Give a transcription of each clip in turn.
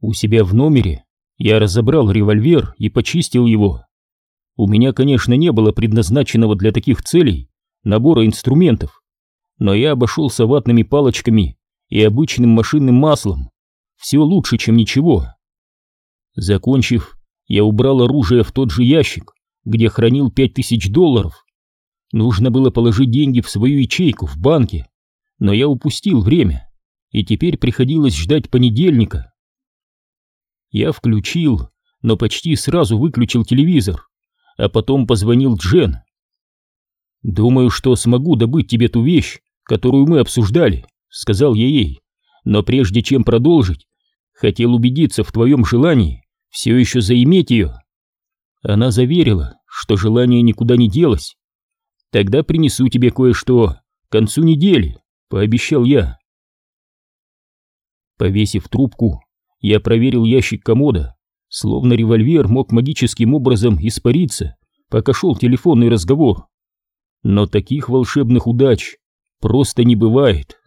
У себя в номере я разобрал револьвер и почистил его. У меня, конечно, не было предназначенного для таких целей набора инструментов, но я обошелся ватными палочками и обычным машинным маслом. Все лучше, чем ничего. Закончив, я убрал оружие в тот же ящик, где хранил пять тысяч долларов. Нужно было положить деньги в свою ячейку в банке, но я упустил время, и теперь приходилось ждать понедельника. Я включил, но почти сразу выключил телевизор, а потом позвонил Джен. «Думаю, что смогу добыть тебе ту вещь, которую мы обсуждали», — сказал я ей. «Но прежде чем продолжить, хотел убедиться в твоем желании все еще заиметь ее». Она заверила, что желание никуда не делось. «Тогда принесу тебе кое-что к концу недели», — пообещал я. Повесив трубку, я проверил ящик комода, словно револьвер мог магическим образом испариться, пока шел телефонный разговор. Но таких волшебных удач просто не бывает.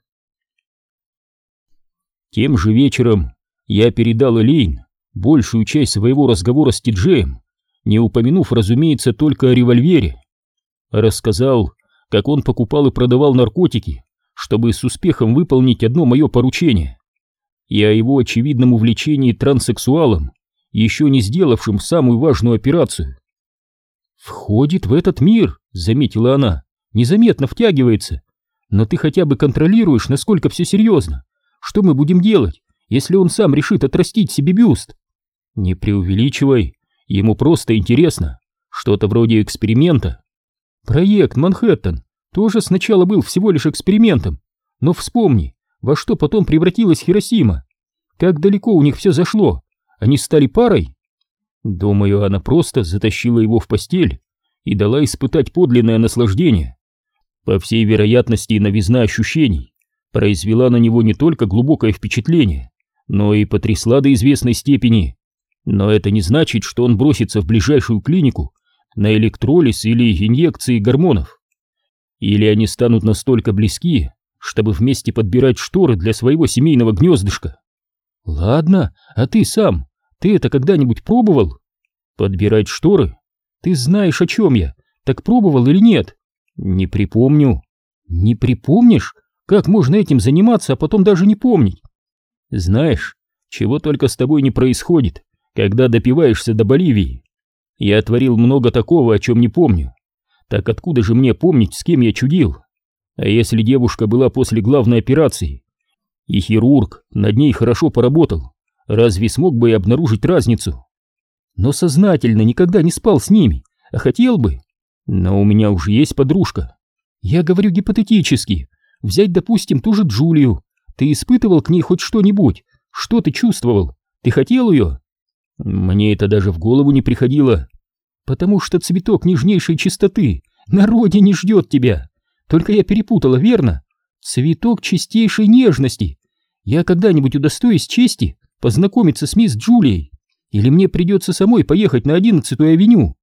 Тем же вечером я передал Элейн большую часть своего разговора с Тиджеем, не упомянув, разумеется, только о револьвере. Рассказал, как он покупал и продавал наркотики, чтобы с успехом выполнить одно мое поручение, и о его очевидном увлечении транссексуалом, еще не сделавшим самую важную операцию. «Входит в этот мир», — заметила она, — «незаметно втягивается. Но ты хотя бы контролируешь, насколько все серьезно. Что мы будем делать, если он сам решит отрастить себе бюст?» «Не преувеличивай, ему просто интересно. Что-то вроде эксперимента». «Проект Манхэттен тоже сначала был всего лишь экспериментом. Но вспомни, во что потом превратилась Хиросима. Как далеко у них все зашло. Они стали парой?» Думаю, она просто затащила его в постель и дала испытать подлинное наслаждение. По всей вероятности, новизна ощущений произвела на него не только глубокое впечатление, но и потрясла до известной степени. Но это не значит, что он бросится в ближайшую клинику на электролиз или инъекции гормонов. Или они станут настолько близки, чтобы вместе подбирать шторы для своего семейного гнездышка. Ладно, а ты сам, ты это когда-нибудь пробовал? Подбирать шторы? Ты знаешь, о чем я. Так пробовал или нет? Не припомню. Не припомнишь? Как можно этим заниматься, а потом даже не помнить? Знаешь, чего только с тобой не происходит, когда допиваешься до Боливии. Я творил много такого, о чем не помню. Так откуда же мне помнить, с кем я чудил? А если девушка была после главной операции, и хирург над ней хорошо поработал, разве смог бы и обнаружить разницу? Но сознательно никогда не спал с ними, а хотел бы. Но у меня уже есть подружка. Я говорю гипотетически. Взять, допустим, ту же Джулию. Ты испытывал к ней хоть что-нибудь? Что ты чувствовал? Ты хотел ее? Мне это даже в голову не приходило. Потому что цветок нежнейшей чистоты на родине ждет тебя. Только я перепутала, верно? Цветок чистейшей нежности. Я когда-нибудь удостоюсь чести познакомиться с мисс Джулией? Или мне придется самой поехать на одиннадцатую авеню?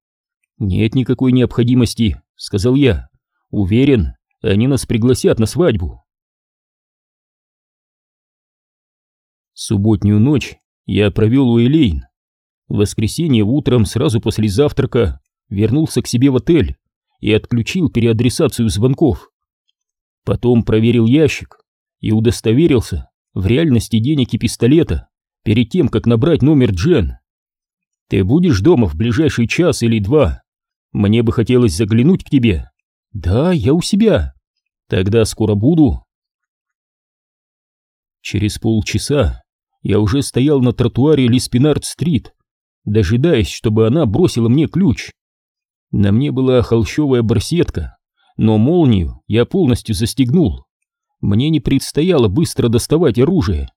Нет никакой необходимости, сказал я. Уверен, они нас пригласят на свадьбу. Субботнюю ночь я провел у Элейн. В воскресенье утром сразу после завтрака вернулся к себе в отель и отключил переадресацию звонков. Потом проверил ящик и удостоверился в реальности денег и пистолета перед тем, как набрать номер Джен. «Ты будешь дома в ближайший час или два? Мне бы хотелось заглянуть к тебе». «Да, я у себя». «Тогда скоро буду». Через полчаса я уже стоял на тротуаре Лиспинард-стрит, дожидаясь, чтобы она бросила мне ключ. На мне была холщовая барсетка, но молнию я полностью застегнул. Мне не предстояло быстро доставать оружие.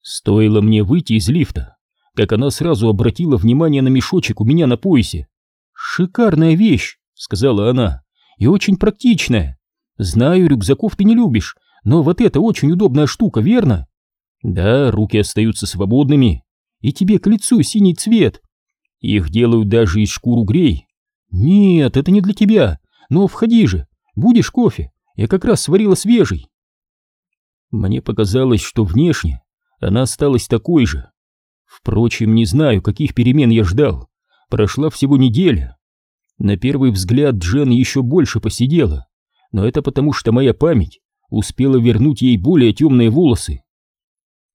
Стоило мне выйти из лифта, как она сразу обратила внимание на мешочек у меня на поясе. «Шикарная вещь», — сказала она, — «и очень практичная. Знаю, рюкзаков ты не любишь, но вот это очень удобная штука, верно?» «Да, руки остаются свободными, и тебе к лицу синий цвет. Их делают даже из шкуру грей. Нет, это не для тебя, но входи же, будешь кофе, я как раз сварила свежий». Мне показалось, что внешне она осталась такой же. Впрочем, не знаю, каких перемен я ждал. Прошла всего неделя. На первый взгляд Джен еще больше посидела, но это потому, что моя память успела вернуть ей более темные волосы.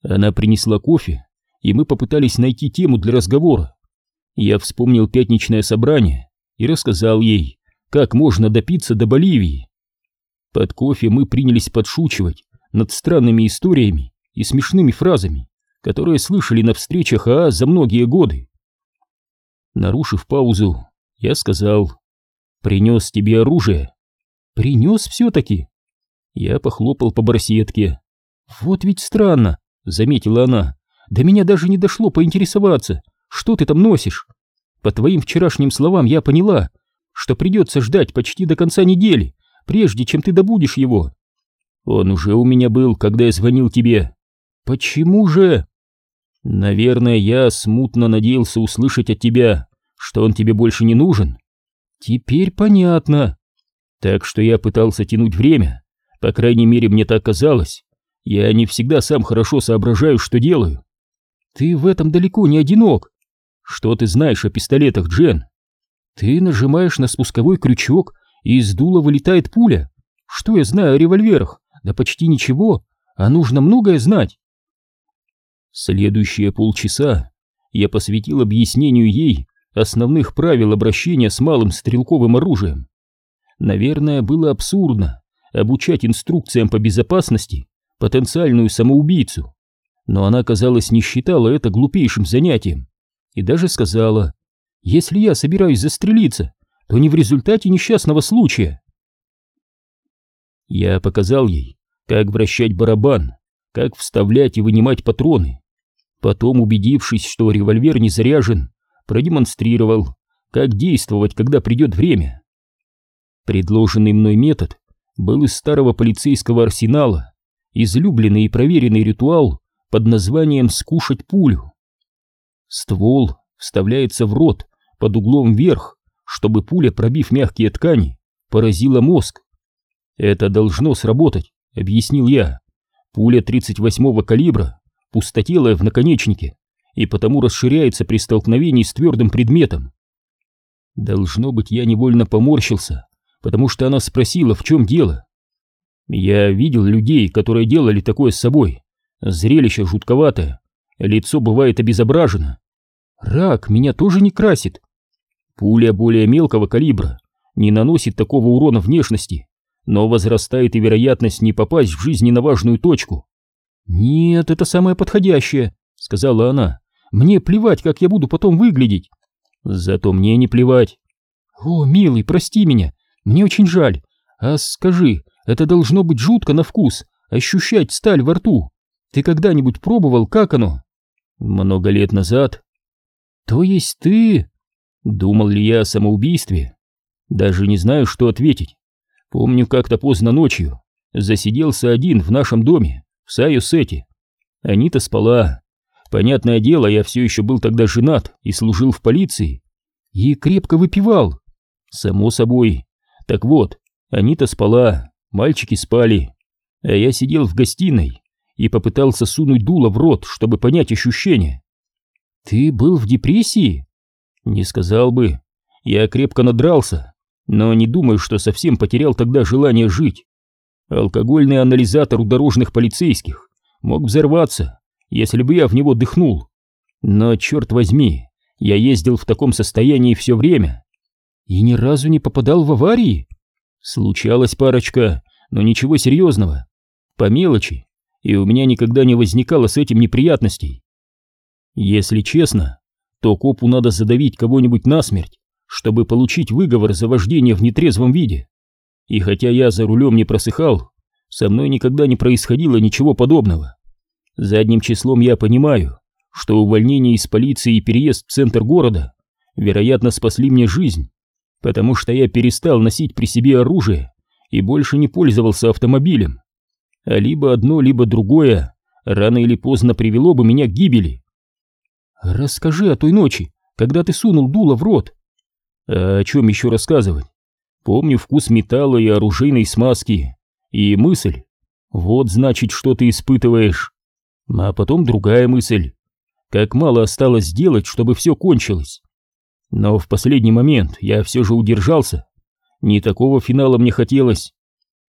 Она принесла кофе, и мы попытались найти тему для разговора. Я вспомнил пятничное собрание и рассказал ей, как можно допиться до Боливии. Под кофе мы принялись подшучивать над странными историями и смешными фразами, которые слышали на встречах АА за многие годы. Нарушив паузу, я сказал, «Принес тебе оружие». «Принес все-таки?» Я похлопал по барсетке. «Вот ведь странно», — заметила она. «До меня даже не дошло поинтересоваться, что ты там носишь. По твоим вчерашним словам я поняла, что придется ждать почти до конца недели, прежде чем ты добудешь его. Он уже у меня был, когда я звонил тебе. Почему же? Наверное, я смутно надеялся услышать от тебя, что он тебе больше не нужен. Теперь понятно. Так что я пытался тянуть время, по крайней мере, мне так казалось. Я не всегда сам хорошо соображаю, что делаю. Ты в этом далеко не одинок. Что ты знаешь о пистолетах, Джен? Ты нажимаешь на спусковой крючок, и из дула вылетает пуля. Что я знаю о револьверах? Да почти ничего, а нужно многое знать. Следующие полчаса я посвятил объяснению ей основных правил обращения с малым стрелковым оружием. Наверное, было абсурдно обучать инструкциям по безопасности потенциальную самоубийцу, но она, казалось, не считала это глупейшим занятием и даже сказала, «Если я собираюсь застрелиться, то не в результате несчастного случая». Я показал ей, как вращать барабан, как вставлять и вынимать патроны. Потом, убедившись, что револьвер не заряжен, продемонстрировал, как действовать, когда придет время. Предложенный мной метод был из старого полицейского арсенала, излюбленный и проверенный ритуал под названием «скушать пулю». Ствол вставляется в рот под углом вверх, чтобы пуля, пробив мягкие ткани, поразила мозг. Это должно сработать, объяснил я. Пуля 38-го калибра пустотелая в наконечнике и потому расширяется при столкновении с твердым предметом. Должно быть, я невольно поморщился, потому что она спросила, в чем дело. Я видел людей, которые делали такое с собой. Зрелище жутковатое, лицо бывает обезображено. Рак меня тоже не красит. Пуля более мелкого калибра не наносит такого урона внешности, но возрастает и вероятность не попасть в жизненно важную точку. «Нет, это самое подходящее», — сказала она. «Мне плевать, как я буду потом выглядеть». «Зато мне не плевать». «О, милый, прости меня, мне очень жаль. А скажи, это должно быть жутко на вкус, ощущать сталь во рту. Ты когда-нибудь пробовал, как оно?» «Много лет назад». «То есть ты...» Думал ли я о самоубийстве? Даже не знаю, что ответить. Помню, как-то поздно ночью засиделся один в нашем доме, в Сайосете. Анита спала. Понятное дело, я все еще был тогда женат и служил в полиции. И крепко выпивал. Само собой. Так вот, Анита спала, мальчики спали. А я сидел в гостиной и попытался сунуть дуло в рот, чтобы понять ощущения. «Ты был в депрессии?» «Не сказал бы. Я крепко надрался, но не думаю, что совсем потерял тогда желание жить. Алкогольный анализатор у дорожных полицейских мог взорваться, если бы я в него дыхнул. Но, черт возьми, я ездил в таком состоянии все время. И ни разу не попадал в аварии? Случалась парочка, но ничего серьезного. По мелочи, и у меня никогда не возникало с этим неприятностей. Если честно, то копу надо задавить кого-нибудь насмерть, чтобы получить выговор за вождение в нетрезвом виде. И хотя я за рулем не просыхал, со мной никогда не происходило ничего подобного. Задним числом я понимаю, что увольнение из полиции и переезд в центр города, вероятно, спасли мне жизнь, потому что я перестал носить при себе оружие и больше не пользовался автомобилем. Либо одно, либо другое рано или поздно привело бы меня к гибели. Расскажи о той ночи, когда ты сунул дуло в рот. А о чем еще рассказывать? Помню вкус металла и оружейной смазки. И мысль. Вот значит, что ты испытываешь. А потом другая мысль. Как мало осталось сделать, чтобы все кончилось. Но в последний момент я все же удержался. Не такого финала мне хотелось.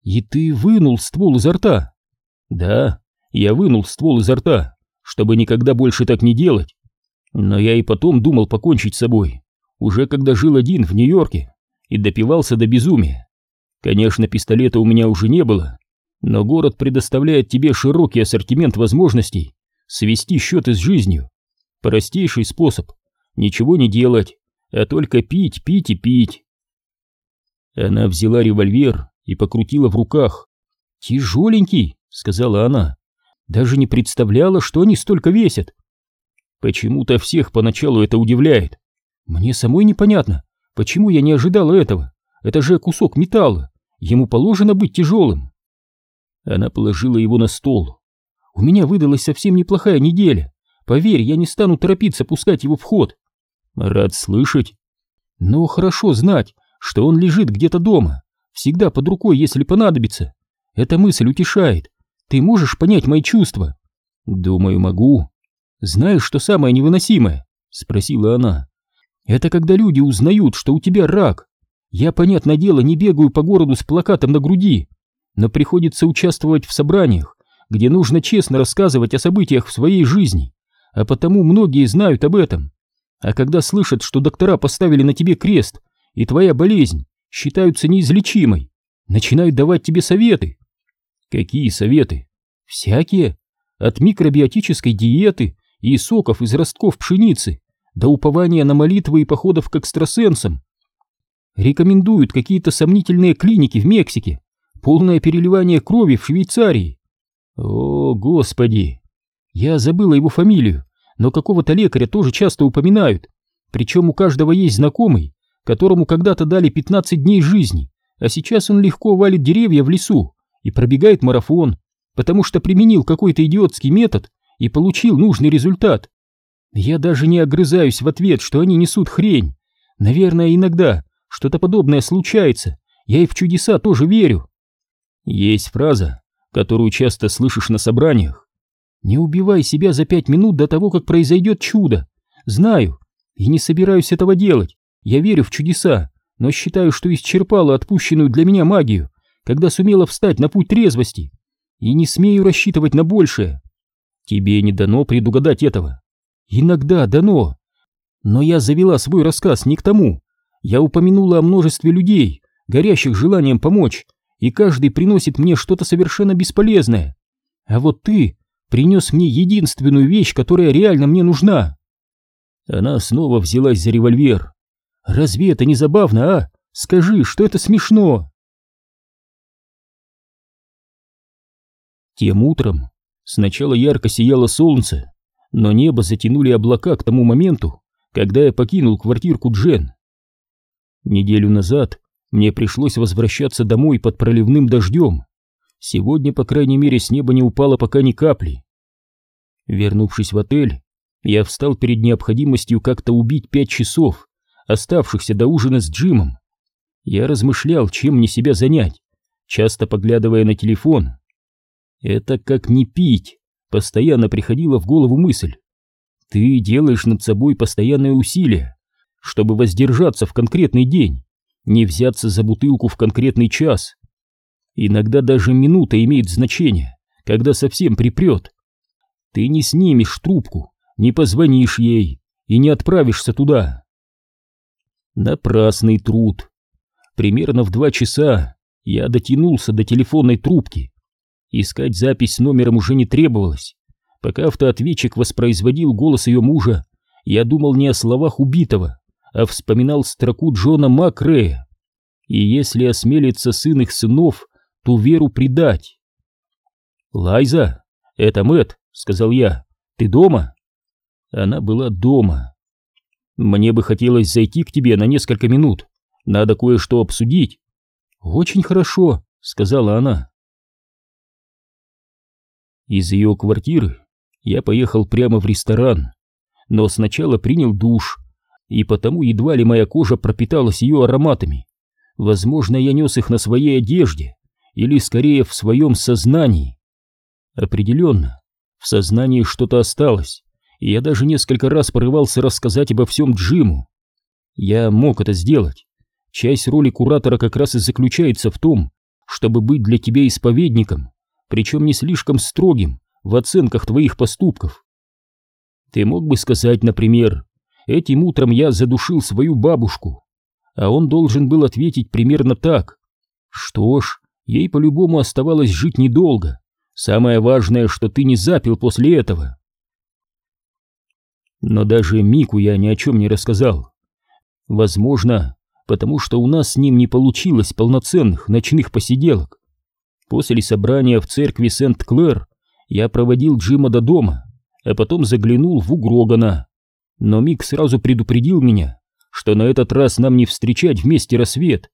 И ты вынул ствол изо рта? Да, я вынул ствол изо рта, чтобы никогда больше так не делать. Но я и потом думал покончить с собой, уже когда жил один в Нью-Йорке и допивался до безумия. Конечно, пистолета у меня уже не было, но город предоставляет тебе широкий ассортимент возможностей свести счеты с жизнью. Простейший способ — ничего не делать, а только пить, пить и пить. Она взяла револьвер и покрутила в руках. «Тяжеленький», — сказала она. «Даже не представляла, что они столько весят». Почему-то всех поначалу это удивляет. Мне самой непонятно, почему я не ожидала этого. Это же кусок металла, ему положено быть тяжелым. Она положила его на стол. У меня выдалась совсем неплохая неделя. Поверь, я не стану торопиться пускать его в ход. Рад слышать. Но хорошо знать, что он лежит где-то дома, всегда под рукой, если понадобится. Эта мысль утешает. Ты можешь понять мои чувства? Думаю, могу. Знаешь, что самое невыносимое? Спросила она. Это когда люди узнают, что у тебя рак. Я, понятное дело, не бегаю по городу с плакатом на груди, но приходится участвовать в собраниях, где нужно честно рассказывать о событиях в своей жизни, а потому многие знают об этом. А когда слышат, что доктора поставили на тебе крест, и твоя болезнь считаются неизлечимой, начинают давать тебе советы. Какие советы? Всякие. От микробиотической диеты и соков из ростков пшеницы до упования на молитвы и походов к экстрасенсам. Рекомендуют какие-то сомнительные клиники в Мексике, полное переливание крови в Швейцарии. О, господи! Я забыла его фамилию, но какого-то лекаря тоже часто упоминают, причем у каждого есть знакомый, которому когда-то дали 15 дней жизни, а сейчас он легко валит деревья в лесу и пробегает марафон, потому что применил какой-то идиотский метод и получил нужный результат. Я даже не огрызаюсь в ответ, что они несут хрень. Наверное, иногда что-то подобное случается. Я и в чудеса тоже верю. Есть фраза, которую часто слышишь на собраниях. Не убивай себя за пять минут до того, как произойдет чудо. Знаю, и не собираюсь этого делать. Я верю в чудеса, но считаю, что исчерпала отпущенную для меня магию, когда сумела встать на путь трезвости. И не смею рассчитывать на большее. Тебе не дано предугадать этого. Иногда дано. Но я завела свой рассказ не к тому. Я упомянула о множестве людей, горящих желанием помочь, и каждый приносит мне что-то совершенно бесполезное. А вот ты принес мне единственную вещь, которая реально мне нужна. Она снова взялась за револьвер. Разве это не забавно, а? Скажи, что это смешно. Тем утром сначала ярко сияло солнце, но небо затянули облака к тому моменту, когда я покинул квартирку Джен. Неделю назад мне пришлось возвращаться домой под проливным дождем. Сегодня, по крайней мере, с неба не упало пока ни капли. Вернувшись в отель, я встал перед необходимостью как-то убить пять часов, оставшихся до ужина с Джимом. Я размышлял, чем мне себя занять, часто поглядывая на телефон. Это как не пить, постоянно приходила в голову мысль. Ты делаешь над собой постоянные усилия, чтобы воздержаться в конкретный день, не взяться за бутылку в конкретный час. Иногда даже минута имеет значение, когда совсем припрет. Ты не снимешь трубку, не позвонишь ей и не отправишься туда. Напрасный труд. Примерно в два часа я дотянулся до телефонной трубки. Искать запись с номером уже не требовалось. Пока автоответчик воспроизводил голос ее мужа, я думал не о словах убитого, а вспоминал строку Джона Макрея. И если осмелится сын их сынов, ту веру предать. «Лайза, это Мэт, сказал я. «Ты дома?» Она была дома. Мне бы хотелось зайти к тебе на несколько минут. Надо кое-что обсудить. Очень хорошо, сказала она. Из ее квартиры я поехал прямо в ресторан, но сначала принял душ, и потому едва ли моя кожа пропиталась ее ароматами. Возможно, я нес их на своей одежде, или скорее в своем сознании. Определенно, В сознании что-то осталось, и я даже несколько раз порывался рассказать обо всем Джиму. Я мог это сделать. Часть роли куратора как раз и заключается в том, чтобы быть для тебя исповедником, причем не слишком строгим в оценках твоих поступков. Ты мог бы сказать, например, этим утром я задушил свою бабушку, а он должен был ответить примерно так. Что ж, ей по-любому оставалось жить недолго. Самое важное, что ты не запил после этого. Но даже Мику я ни о чем не рассказал. Возможно, потому что у нас с ним не получилось полноценных ночных посиделок. После собрания в церкви Сент-Клэр я проводил Джима до дома, а потом заглянул в Угрогана. Но Мик сразу предупредил меня, что на этот раз нам не встречать вместе рассвет.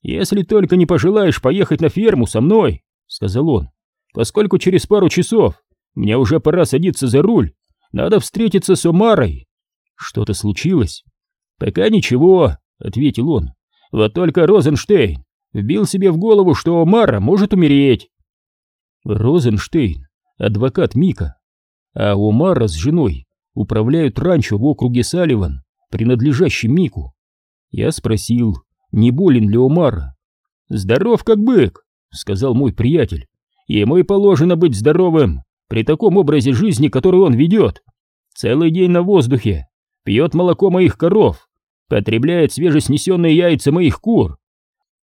«Если только не пожелаешь поехать на ферму со мной», — сказал он, — «поскольку через пару часов мне уже пора садиться за руль, надо встретиться с Омарой». «Что-то случилось?» «Пока ничего», — ответил он. «Вот только Розенштейн вбил себе в голову, что Омара может умереть». Розенштейн, адвокат Мика, а Омара с женой управляют ранчо в округе Салливан, принадлежащим Мику. Я спросил, не болен ли Омара. «Здоров как бык», — сказал мой приятель. «Ему и положено быть здоровым при таком образе жизни, который он ведет. Целый день на воздухе, пьет молоко моих коров, потребляет свежеснесенные яйца моих кур.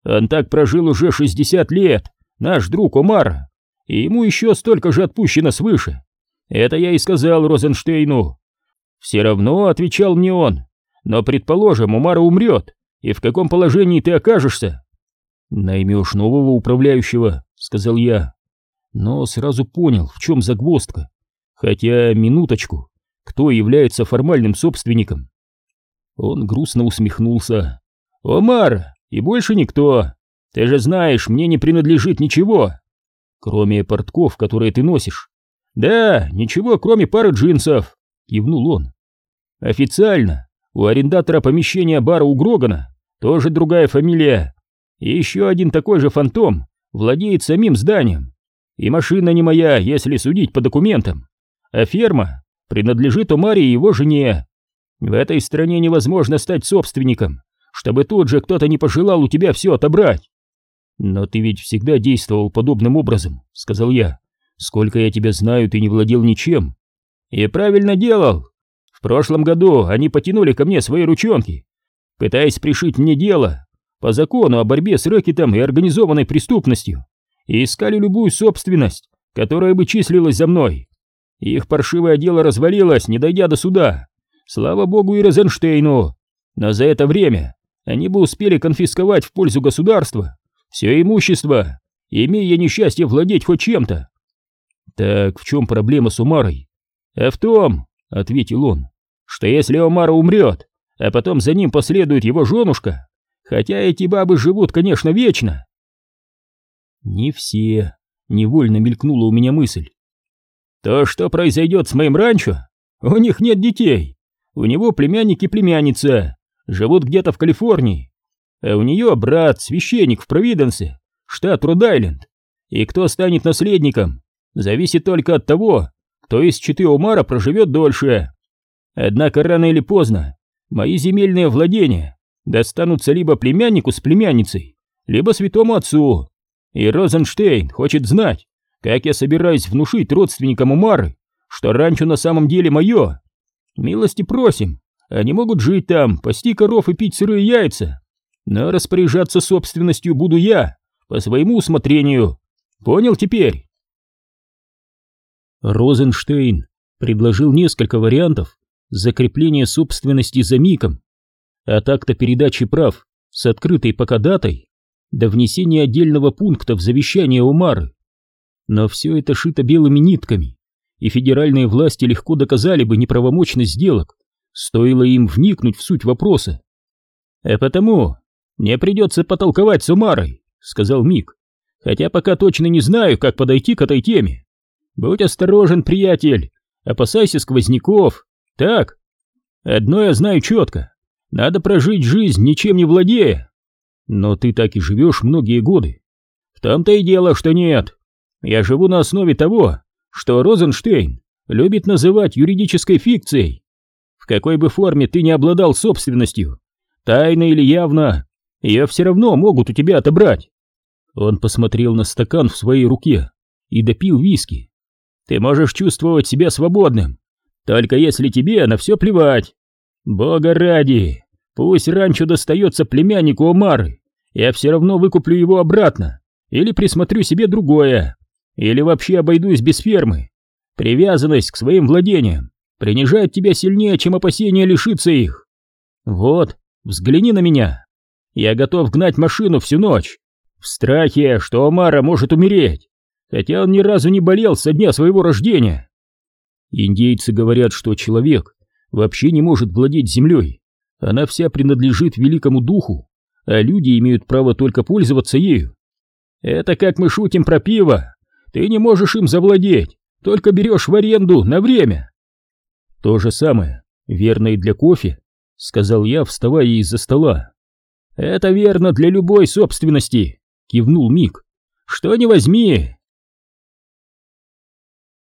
Он так прожил уже 60 лет, наш друг Омара, и ему еще столько же отпущено свыше. Это я и сказал Розенштейну. Все равно, отвечал мне он, но предположим, Умара умрет, и в каком положении ты окажешься? Наймешь нового управляющего, сказал я, но сразу понял, в чем загвоздка. Хотя, минуточку, кто является формальным собственником? Он грустно усмехнулся. Омар, и больше никто. Ты же знаешь, мне не принадлежит ничего. Кроме портков, которые ты носишь. Да, ничего, кроме пары джинсов, кивнул он. Официально у арендатора помещения бара у Грогана тоже другая фамилия. И еще один такой же фантом владеет самим зданием. И машина не моя, если судить по документам. А ферма принадлежит Омаре и его жене. В этой стране невозможно стать собственником, чтобы тут же кто-то не пожелал у тебя все отобрать. Но ты ведь всегда действовал подобным образом, сказал я. Сколько я тебя знаю, ты не владел ничем. И правильно делал. В прошлом году они потянули ко мне свои ручонки, пытаясь пришить мне дело по закону о борьбе с рэкетом и организованной преступностью, и искали любую собственность, которая бы числилась за мной. Их паршивое дело развалилось, не дойдя до суда. Слава богу и Розенштейну. Но за это время они бы успели конфисковать в пользу государства все имущество, имея несчастье владеть хоть чем-то. Так в чем проблема с Умарой? А в том, ответил он, что если Умара умрет, а потом за ним последует его женушка, хотя эти бабы живут, конечно, вечно. Не все, невольно мелькнула у меня мысль. То, что произойдет с моим ранчо, у них нет детей, у него племянник и племянница, живут где-то в Калифорнии, а у нее брат, священник в Провиденсе, штат Род-Айленд. И кто станет наследником, зависит только от того, кто из Читы Омара проживет дольше. Однако рано или поздно мои земельные владения достанутся либо племяннику с племянницей, либо святому отцу. И Розенштейн хочет знать, как я собираюсь внушить родственникам Умары, что ранчо на самом деле мое. Милости просим, они могут жить там, пасти коров и пить сырые яйца, но распоряжаться собственностью буду я, по своему усмотрению. Понял теперь? Розенштейн предложил несколько вариантов закрепления собственности за Миком, а так-то передачи прав с открытой пока датой до внесения отдельного пункта в завещание Умары. Но все это шито белыми нитками, и федеральные власти легко доказали бы неправомочность сделок, стоило им вникнуть в суть вопроса. А потому «Мне придется потолковать с Умарой», — сказал Мик, «хотя пока точно не знаю, как подойти к этой теме. Будь осторожен, приятель, опасайся сквозняков, так? Одно я знаю четко, надо прожить жизнь, ничем не владея. Но ты так и живешь многие годы. В том-то и дело, что нет. Я живу на основе того, что Розенштейн любит называть юридической фикцией. В какой бы форме ты ни обладал собственностью, тайно или явно, ее все равно могут у тебя отобрать. Он посмотрел на стакан в своей руке и допил виски. Ты можешь чувствовать себя свободным, только если тебе на все плевать. Бога ради, пусть ранчо достается племяннику Омары, я все равно выкуплю его обратно, или присмотрю себе другое, или вообще обойдусь без фермы. Привязанность к своим владениям принижает тебя сильнее, чем опасение лишиться их. Вот, взгляни на меня. Я готов гнать машину всю ночь, в страхе, что Омара может умереть, хотя он ни разу не болел со дня своего рождения. Индейцы говорят, что человек вообще не может владеть землей, она вся принадлежит великому духу, а люди имеют право только пользоваться ею. Это как мы шутим про пиво, ты не можешь им завладеть, только берешь в аренду на время. То же самое, верно и для кофе, сказал я, вставая из-за стола. Это верно для любой собственности, кивнул Мик. Что не возьми,